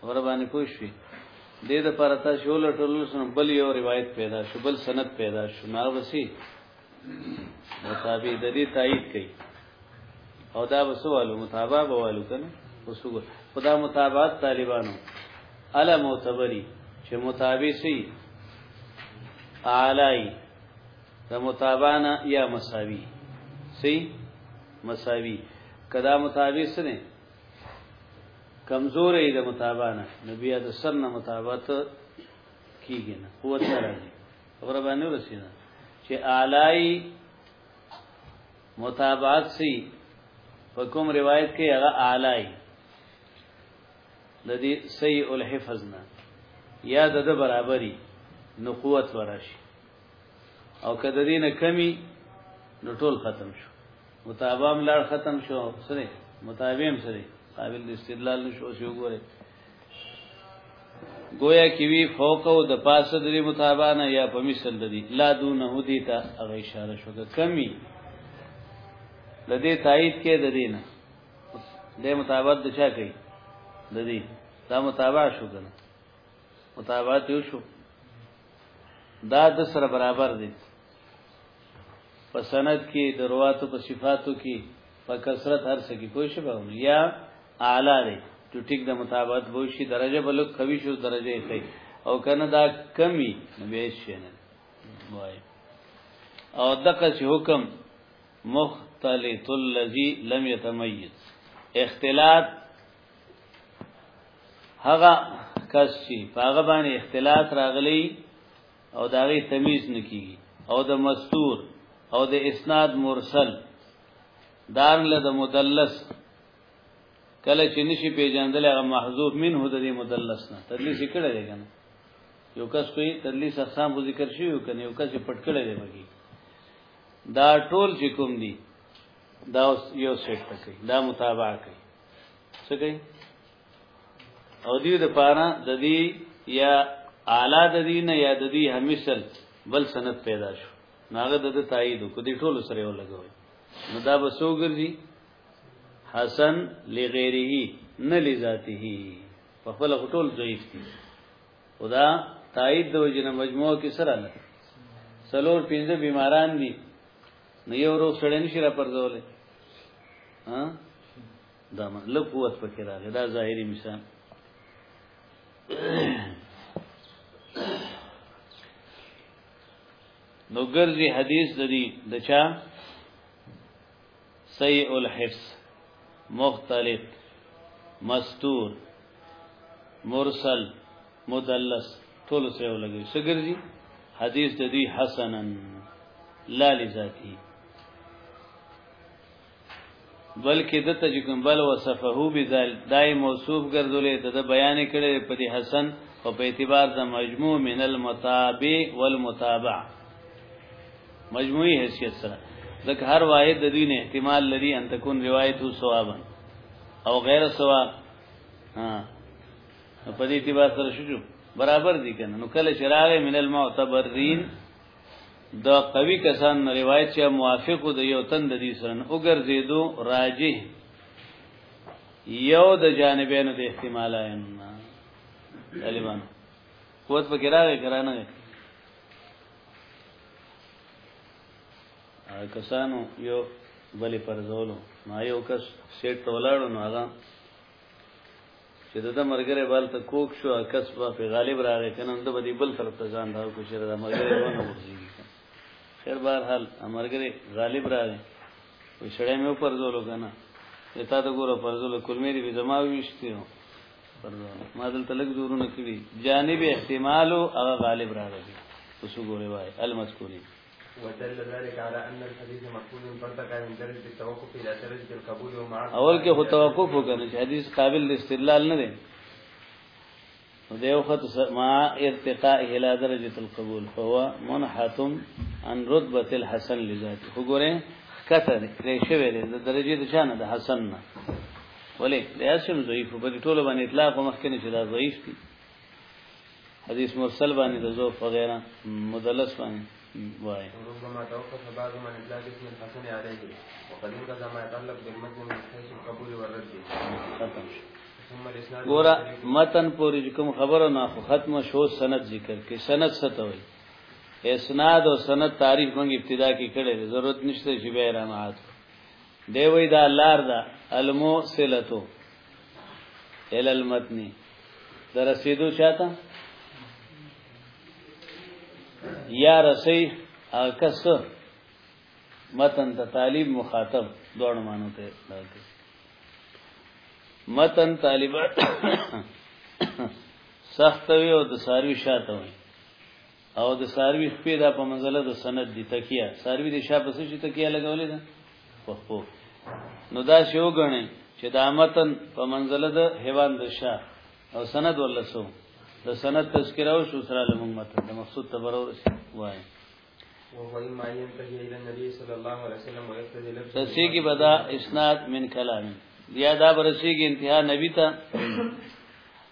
خبره باندې پوه شوي دې د پر تا شول ټول سن بل یو روایت پیدا شو بل سند پیدا شو نا وسی مطابق د دې تایید کړي او دا وسوالو مطابق بوالو کنه وسو خدا مطابقت طالبانو الا معتبری چې مطابق سي اعلی د مطابانا یا مساوی سي مساوی کدا مطابق سره کمزورې د متابانه نبی د سر نه متابات کیږي نه قوت سره دي خبره باندې ورسیده چې اعلی متابعت سي په کوم روایت کې هغه اعلی د دې سي الحفظ نه یا د برابرۍ نو قوت ورشي او کده دینه کمی نو ټول ختم شو متابام لار ختم شو سره متابیم سره قابل د استدلال نشو شو ګوره گویا کی وی فوق او د پاسه د متابانه یا په مثل دی لا دونه دی ته هغه اشاره شو د کمی د دې تایید کې د دینه د متابات د چا کوي د دې دا متابعه شو کنه متابعت یو شو دا د سره برابر دي په سند کې درواتو په صفاتو کې په کثرت هر څه کې کوشش وکړو یا اعلی دی ټو ټیک د مطابقت وو شي درجه بل خوي شو درجه یې او کنه دا کمی به شي نه وای او دغه حکم مختلط الذي لم يتميز اختلاط هغه کس چې هغه باندې اختلاط راغلی او داغي تمیز نکی او د مستور او د اسناد مرسل دار له د مدلس کله چې نشي پیژندل هغه محذوف منه د دې مدلس نه تدلیس کړه دی کنه یو کس کوئی تدلیس اقسام په ذکر شي یو کنه یو کس پټ کړه دی بګي دا ټول چې کوم دي دا یو سیټ کوي دا متابعه کوي څه کوي او دیو د پاره د دې یا اعلی د دین یا د دې همثل بل سند پیدا شو ناغه د تایید کو دې ټول سره یو لګوي نو دا به سو ګرځي حسن لغیره نه لذاته په خپل ټول ضعیف دي خدا تایید د وجنه مجموعه کې سره نه سلور پنځه بیماران دي نو یو روغ سړی نشي را پرځولې ها دا لږ قوت پکې راغی دا ظاهري مثال نو ګرځي حدیث د دې د چا سیء الحفظ مختلط مستور مرسل مدلس ټول سره ولګي سګرځي حدیث د دې حسنن لا لذاتی بلکې د تجکم بل وصفه بذل دای موصوف ګرځولې د بیان کړي په دې حسن او په اعتبار د مجموع من المتابع والمتابع مجموعي حیثیت سره ځکه هر واحد د دین احتمال لري ان تكون روایتو ثوابا او غیر ثواب ها په دې اعتبار سره شو برابر دي کنه نو کله چراغ من المعتبرین د قوی کسان روایت چې موافق د یو تن د دې سره وګرځیدو راجه یو د جانبینو د احتمالایان طالبان قوت پکې راغی کرانه کسانو یو بلې پرځولو ما یو کس سیټ ته ولاړو نو هغه چې د مرګره بل ته کوک شو کس په غالب راغی کنه د بدی بل طرف ته ځان دا کو چې د مرګره ونه ورځي خیر بهر حال مرګره غالب راغی و شړې مې پر زولو کنه تا ته ګوره پر زولو کلمې دی زما ویشتي نو پر ما دلته لګ زورونه کړی جانب احتمال او غالب راغی اوس ګوره وای المذکورین ودل ذلك على ان الحديث مقبول فارتقى من درجه التوقف الى درجه القبول ومع اول کې هو توقف وکړي چې حدیث قابل استدلال نه دی نو دیو خط ما ارتقاء الى درجه القبول فهو منحت عن رتبه الحسن لذاته وګوره کته دې شوی دی د درجه د شان د حسن نه ولې د اسم ضعیف په ټولو باندې اطلاق مخکنه چې دا ضعیف دي حدیث مرسل باندې د ذوف وغیرہ مدلس باندې وایي ربما توقف بعض من اطلاق اسم الحسن عليه وقد انقذ ما يتعلق بالمتن من حيث القبول والرد ختم شو ګورا متن پوری کوم خبره نه خو ختم شو سند ذکر کې سند ستوي اسناد او سند تعریف موږ ابتدا کې کړي ضرورت نشته چې به رانات دی وی دا لار دا المو سلتو ال المتن در رسیدو چاته یا رسی کس متن ته طالب مخاطب دوړ مانو ته متن طالبات سخت وي او د ساروي شاته وي او د ساروی خپې دا په منزله د سند دی تکیه ساروی د شا پسې شي تکیه لګولې ده خو نو دا شی وګڼي چې دا متن په منزله د حیوان د شا او سند ولسو د سند تذکره او شو سره لمون متن د مقصود تبرو وای تسی کی بدا اسناد من کلامی یا دا برسی کی انتها نبی تا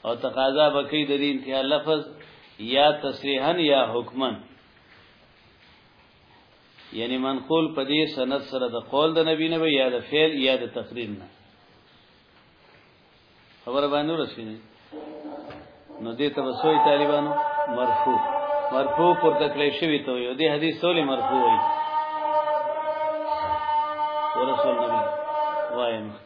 او تقاضا بکې د دې انتها لفظ یا تصریحا یا حکما یعنی منقول په دې سند سره د قول د نبی نه یا د فعل یا د تقریر نه خبره باندې ورسینه نو دې ته وسوي طالبانو مرفوع مرفوع پر تکلی شوی ته یو دې حدیث ټول مرفوع وي ورسول نبی وایم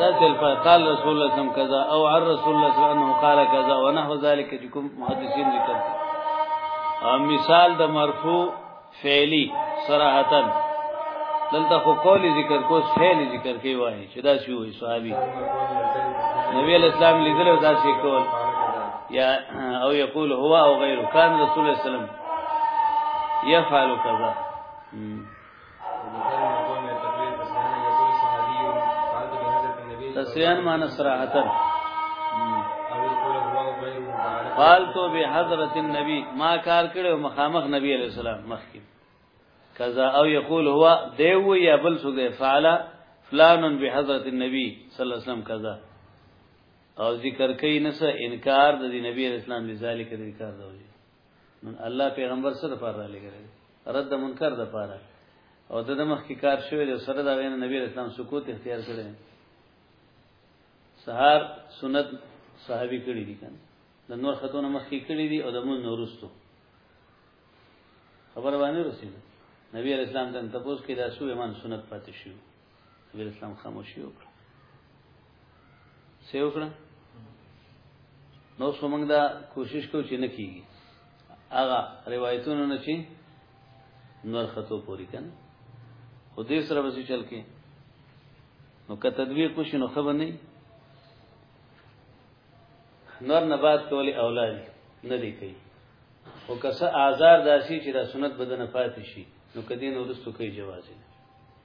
لا تلفا قال رسول الله صلى كذا او عن رسول الله صلى الله قال كذا ونحو ذلك چې کوم محدثین ذکر مثال د مرفوع فعلی صراحتا دلته خو قول ذکر کو فعل ذکر کوي وایي چې دا شی وي صحابي نبی اسلام لیدل دا شی کول یا او یقول هو او غیره کان رسول الله صلی الله علیه وسلم يفعل كذا تسویان معنی صراحتن قالتو به حضرت النبی ما کار کړو مخامخ نبی علیہ السلام مخکی کذا او یقول هو دیو یا بل سو دی فعل فلان به حضرت النبی صلی الله علیه وسلم کذا او ذکر کوي نس انکار د نبی علیہ السلام لذالک انکار دی نو الله پیغمبر سره لپاره را لګره رد منکر د پاره او د مخ کې کار شوی دی سره دا غین نبی اسلام سکوت اختیار کړی سهار سنت صحابي کړی دي کنه د نور خاتون مخ کې کړی دي او د مون نورستو خبر باندې رسید نبی اسلام ته تاسو کې دا سو ایمان سنت پاتې شو نبی اسلام خاموشي وکړه څه وکړه نو څومنګ دا کوشش کو چې نه کیږي هغه روایتونه نه چی نور خطو پوری کنه خو دې سره به چل کې نو که تدویر کوش نو خبر نه نور نه بعد کولی اولاد نه دی کوي او که څه آزار داسي چې دا سنت بدن پاتې شي نو کدی نو ورستو کوي جواز نه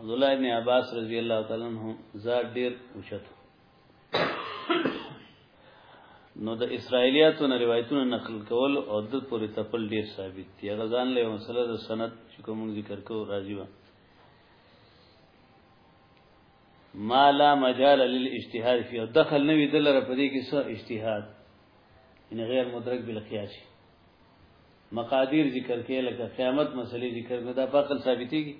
عبد الله ابن عباس رضی الله تعالی عنہ زاد ډیر اوچت نو د اسرایلیاتو نه روایتونه نقل کول او د پوری تپل ډیر ثابت دی هغه ځان له مسله د سند چې کوم ذکر کو راځي و ما لا مجال للاجتهاد فی دخل نوی دلره پدې کې څه اجتهاد ان غیر مدرک بالقیاس مقادیر ذکر کې لکه قیامت مسلې ذکر نه دا په عقل ثابتېږي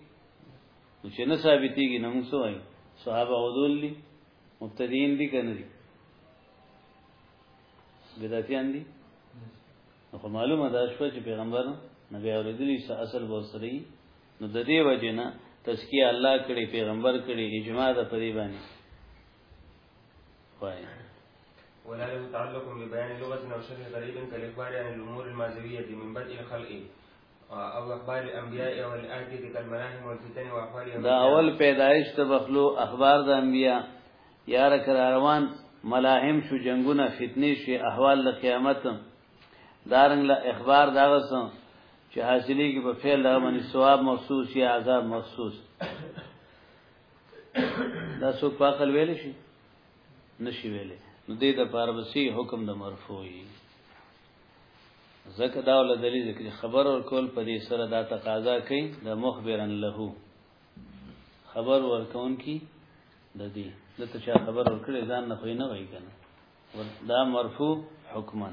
نو چې نه ثابتېږي نو موږ سوای صحابه عدول دي مبتدیین دي کنه دي بدعتیان دي نو معلومه ده شو چې پیغمبر نبی اوریدلی څه اصل ورسري نو د دې وجنه تزکیه الله کړي پیغمبر کړي اجماع ده په دې باندې ولا له تعلق ببيان لغة أو شرح غريب كالإخبار عن الأمور الماضوية من بدء الخلق او اخبار الانبیاء او الاتیت کالملاهم والفتن واحوال دا اول پیدایش ته بخلو اخبار د انبیاء یار کر روان ملاهم شو جنگونه فتنی شي احوال د قیامت دارنګ له اخبار داغه سم چې حاصلې کې په فعل دغه باندې ثواب مخصوص یا عذاب مخصوص دا څوک په عقل ویل شي نشي ویل نو دې د پاربسي حکم د مرفوعي زکه دا ول دلیل ذکر خبر اور کول په دې سره دا تقاضا کوي د مخبرن له خبر ورکون کی د دې د ته چا خبر ورکړي ځان نه خو نه وای کنه دا مرفوع حکمن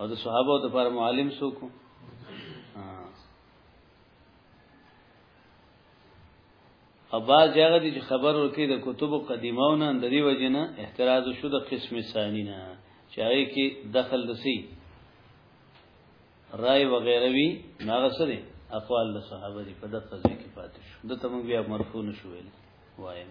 او د صحابه د پر معلم څوک اباز هغه دي چې خبر ورکړي د کتبو قدیمونه د دې وجنه احتراز شو د قسم ثانی نه چې هغه کې دخل دسی رائے وغیرہ وی ناغه سره اقوال د صحابه دي په دغه ځای کې پاتې شو د تمنګ بیا مرفوع نشو ویل وایم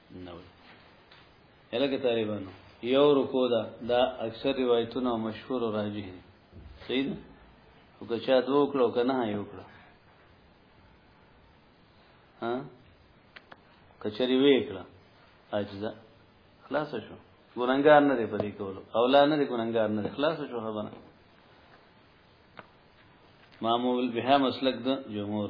نو الګ طالبانو یو رکو دا دا اکثر روایتونه مشهور او راجح دي صحیح ده او که چا دوه کړو کنه یو کړو ها کچری وې کړه اجزا خلاص شو ګورنګار نه دی پرې کولو اولا نه دی ګورنګار نه دی خلاص شو خبره معمول به مسلک د جمهور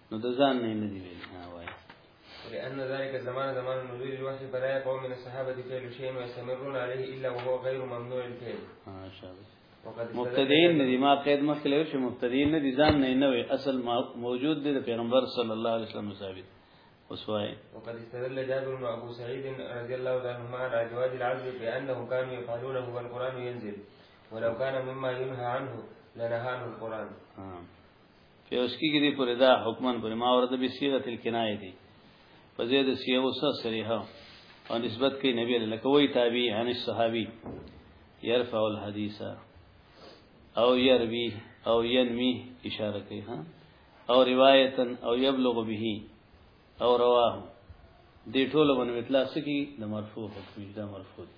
نو د ځان نه نه دی ویل ها وای ولأن ذلك الزمان زمان نزول الوحي فلا يقوم من الصحابة فعل شيء ويستمرون عليه إلا وهو غير ممنوع الفعل ما شاء الله مبتدین ندی ما قید مخکې لور شي مبتدین ندی ځان نه نه وي اصل موجود دی د پیغمبر صلی الله علیه وسلم ثابت وسوای وقد استدل جابر بن ابو سعيد رضي الله عنهما على جواز العزل بانه كان يفعلونه والقران ينزل ولو كان مما ينهى عنه لنهى عنه القران آه. فیوسکی کې دی پر دا حکمن پر ما ورته به صيغه الکنایه دی په زید سیو سره صریحه او نسبت کوي نبی له کوي تابعی عن الصحابي يرفع الحديث او يروي او ينمي اشاره کوي ها او روایتا او يبلغ به او رواه دې ټول باندې اطلاق سکی د مرفوع حکم دا مرفوع دی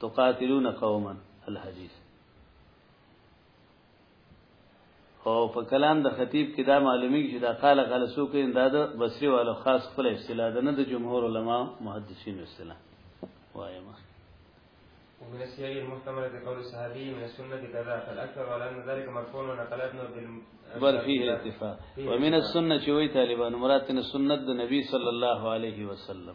تقاتلون قوما الحديث او په کلام د خطیب کې دا معلومی چې دا قال قال سو کې انداد بصری والو خاص خپل اصطلاح ده نه د جمهور علما محدثین اصطلاح وایم ومن السياق المحتمل لقول الصحابي من السنة كذا فالأكثر على أن ذلك مرفوع ونقل ابن بل فيه اتفاق ومن السنة شوي طالبان مراد السنة النبي صلى الله عليه وسلم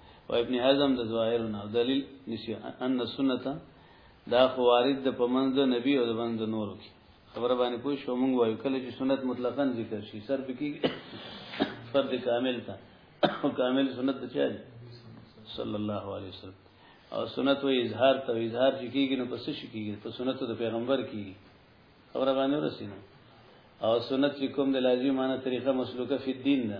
او ابن حزم د ظاهر نه دلیل نشي ان سنت دا خوارج د پمند نبی او د بند نور کی خبر باندې پوه شو مونږ وایو کله چې سنت مطلقاً ذکر شي سر بکی فرد کامل تا او کامل سنت د چا صلی الله علیه وسلم او سنت و اظهار ته اظهار چې کیږي نو پس شي کیږي په سنت د پیغمبر کیږي خبر باندې ورسینه او سنت چې کوم د لازمي معنی طریقه مسلوکه فی الدین ده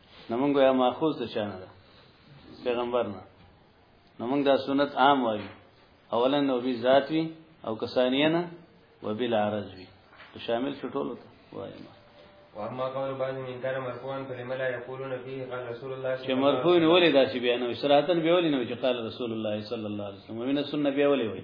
نو موږ یا ماخوذ د چانه ده پیغمبر نه نو موږ دا سنت عام وایو اولا نو بي ذات وی او کسانیه نه وبل عرض وی شامل شټول ته وایم واما قول بعض من كان مرفوعا فلما لا يقولون فيه قال رسول الله صلى الله عليه وسلم چې مرفوع نه ولې داسې بیان او صراحتن به ولې نه چې قال رسول الله صلى الله عليه وسلم ومن السنه به ولې وي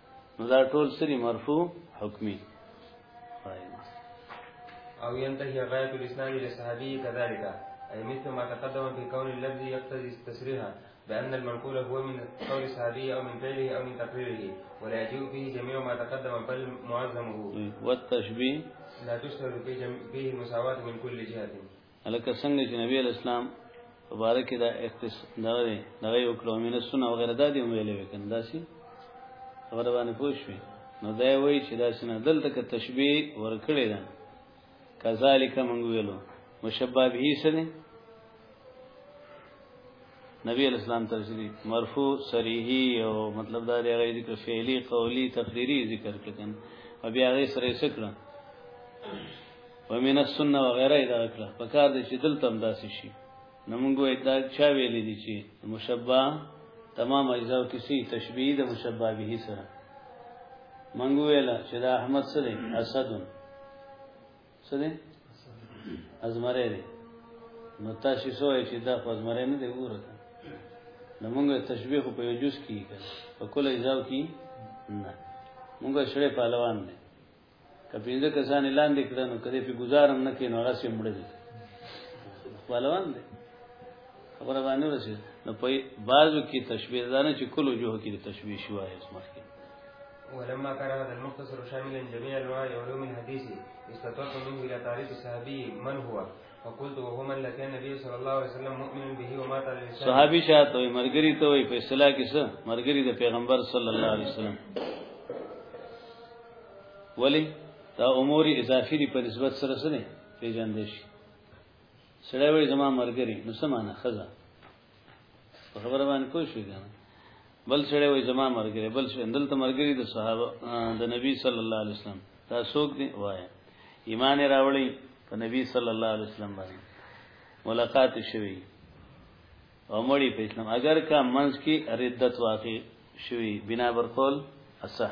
نو دا ټول سری مرفوع حکمی طيب. او ينتهي غاية الاسلام إلى صحابي كذلك أي مثل ما تقدم في كون الذي يقتضي التسريح بأن المنقول هو من قول صحابي أو من فعله أو من تقريره ولا يجيء فيه جميع ما تقدم بل معظمه والتشبيه لا تشتغل فيه, جم... فيه مساواة من كل جهة الکه څنګه چې نبی اسلام مبارک دا اختص دا دی دا یو کلو مینه سونه او غیره دا دی ویلې وکنه دا شي خبره باندې پوښوي نو دا وایي چې دا سینه دلته کې تشبیه ورکړې ده کذالک مونږ ویلو مشبہ به سره نبی اسلام ترشدی مرفوع صریحی او مطلب دا دی غیر ذکر فعلی قولی تقریری ذکر کړن او بیا غیر سره سکړه ومن السنه وغيره دا کړه په کار دي چې دلته هم داسې شي نو موږ دا چا ویلې دي چې مشبہ تمام اجزاء کې سي تشبيه د مشبہ به سره موږ ویل چې دا احمد سره اسد سره ازمره دي نو تاسو سوې چې دا ازمره نه دی ګوره نو موږ تشبيه په یو جز کې په کله اجزاء کې نه موږ شړې پهلوان نه که پینځه کسان لاندې کړه نو کله په گزارم نه کینو هغه سي مړ دي خپلوان دي خبره باندې ورسې نو په بعضو کې تشبیه دانه چې کلو جوه کې تشبیه شوای اس مخکې ولما كان هذا المختصر شاملا جميع انواع علوم الحديث استطعت منه الى تعريف الصحابي من هو فقلت وهو من لقي النبي صلى الله عليه وسلم مؤمن به وما تعالى صحابي شاته وي مرګري ته وي په اصطلاح کې څه مرګري د پیغمبر صلی الله علیه وسلم ولی دا امور اضافي دي په نسبت سره سره پیژندې شي سره وي زما مرګري نو سمانه خزا په خبره باندې کوی شو کنه بل سره وي زما مرګري بل سره دلته مرګري د صحابه د نبی صلی الله علیه وسلم دا څوک دی وای ایمان راوړی په نبی صلی الله علیه وسلم باندې ملاقات شوی او مړی په اسلام اگر کا منځ کې ردت واقع شوی بنا بر قول اصح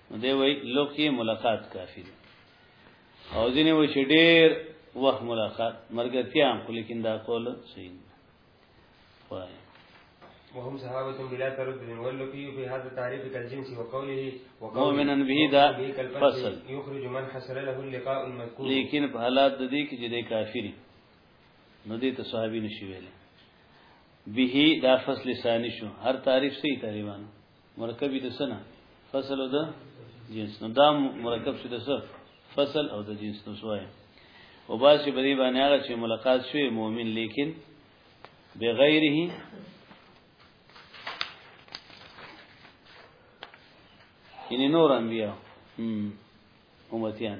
نو دی وای لوک یې ملاقات کافی دی او ځینې و چې ډېر وخت ملاقات مرګتیا هم خو لیکن دا قول صحیح نه وای وهم صحابة بلا تردد واللقي في هذا التعريف كالجنس وقوله وقوله مؤمنا به دا فصل يخرج من حصل له اللقاء المذكور لیکن په حالات د دې کې چې د کافری نو دې ته صحابي نشي ویل به دا فصل ثاني شو هر تعریف سي تقریبا مرکب د سنه فصل او د جنس نو دا مرکب شي د سر فصل او د جنس نو سوای او باسي بری باندې هغه چې ملاقات شوی مؤمن لیکن بغیره یعنی نور انبیاء امتیان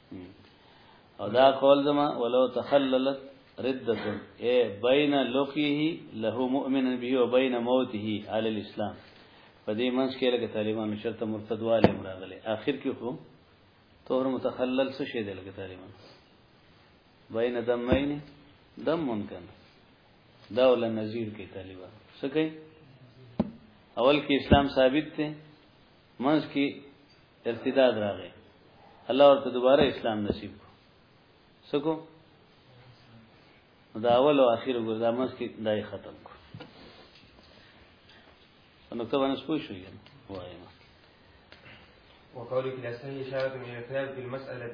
او دا قول زما ولو تخللت ردة اے بین لقیه له مؤمن به او بین موته علی الاسلام په دې منځ کې لکه طالبانو شرط مرتدواله مراغله اخر کې خو طور متخلل څه شی دی لکه طالبان بین دمین دم ممکن دا ول نذیر کې طالبان څه کوي اول کې اسلام ثابت دی منځ کې ارتداد راغی الله ورته دوباره اسلام نصیب کو سکو دا اول او اخر ګرځا منځ کې دای ختم کو نو ته باندې پوه شو یې وایم وقولك الأسهل إشارة من الخلاف في المسألة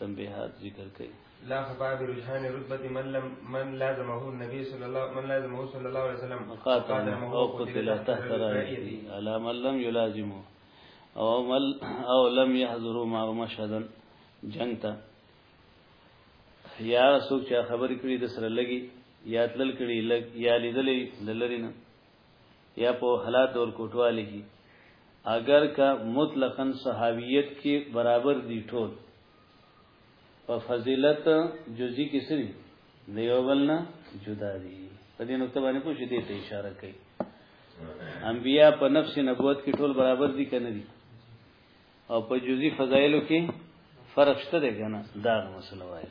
تنبيهات ذكر كي لا خطا برجحان رتبة من لم من لازمه النبي صلى الله من لازمه صلى الله عليه وسلم قاتل او قتل تحت رايته على من لم يلازمه او مل او لم يحضروا مع مشهدا جنگ ته یا څوک چې خبرې کړې د سره لګي یا تلل کړي لګ یا لیدلې لری نه یا په حالات اور کوټوالی کی اگر که مطلقا صحابیت کی برابر دی ټول په فضیلت جزئی کې سری دیو بلنا جدا دي په دې نقطه باندې پوښې دې ته اشاره کوي انبیا په نفس نبوت کې ټول برابر دي کنه دي او په جزئی فضایلو کې فرق شته دی کنه دا مسله وایي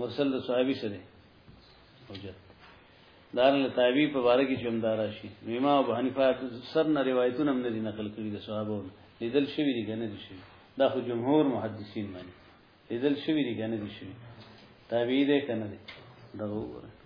مرسل د صحابي سره حجت دار له تابعی په باره کې چوم دارا شي امام ابو حنیفه سر نه روایتونه هم نه دي نقل کړي د صحابو لیدل شوی دي کنه دي شي دا خو جمهور محدثین مانی لیدل شوی دي کنه دي شي تابعی ده کنه دي دا وګوره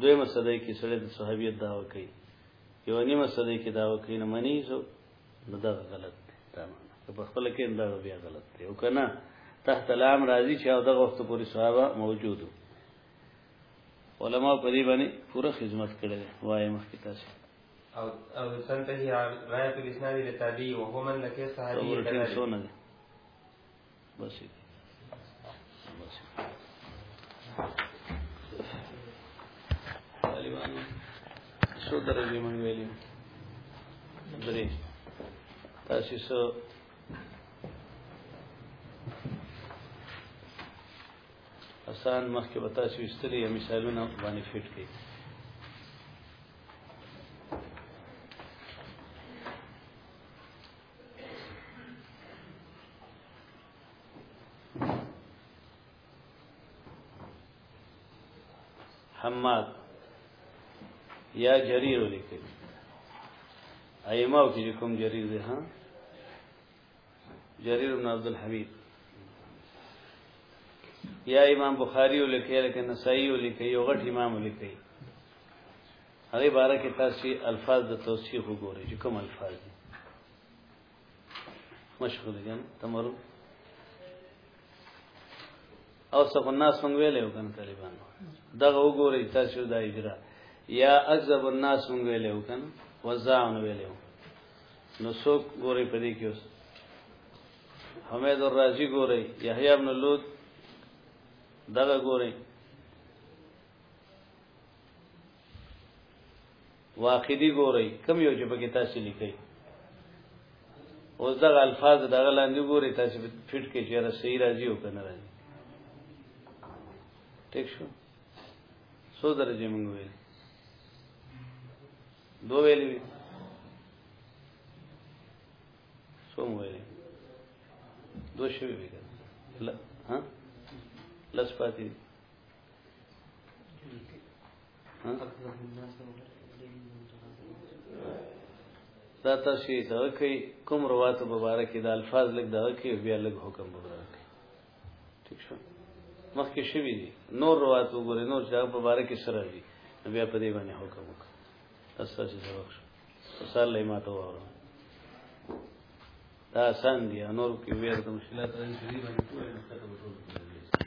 دویمه صدای کې سړی د صحابیت داوا کوي یو نیمه صدای کې داوا کوي نه مني سو نو دا غلط دی دا معنا په خپل کې دا بیا غلط دی او کنه تحت الام راضی چې او دغه وخت پورې صحابه موجودو علما په دې باندې پوره خدمت کړي وایي مخکې تاسو او او سنته هي غایت الاسناد لتابعی وهو من لکه صحابي بس بس طالبانو څو درجه مونږ ویلي درې تاسو څو آسان مخکې به تاسو استلې مثالونه باندې فټ کړئ حماد یا جریر لیکي ایماو کې کوم جریر دی ها جریر بن عبد الحمید یا امام بخاری ولیکي لکه نسائی ولیکي یو غټ امام ولیکي هغه باره کې تاسو الفاظ د توصیف وګورئ چې کوم الفاظ دي مشغول دي تمرو او څه کو ناس مونږ ویلې وکړ طالبان دغه وګورئ تاسو دا اجرا یا اکذب الناس مونږ ویلې وکړ وزاون ویلې نو څوک ګوري پدې کې اوس حمید الرازی ګوري یحیی ابن لوط دغه ګوري واقعي ګوري کم یو چې پکې تاسو لیکي اوس دا الفاظ دا لاندې ګوري تاسو فټ کې چې را صحیح راځي او کنه راځي ٹھیک شو سو درجه موږ ویل دو ویلې سو موږ ویلې دو شوي ویل لا ها لس پاتې دا تاسو دا کوي کوم روات مبارک دا الفاظ لګ دا کوي بیا لګ حکم مبارک ٹھیک شو مخکې شوی دي نور روات وګورئ نور چې مبارک سره دي بیا په دې باندې حکم وکړه تاسو چې سبق شو سال لې ما ته وره دا آسان دي نور کې بیا د مشکلات راځي باندې ټول مخته ټول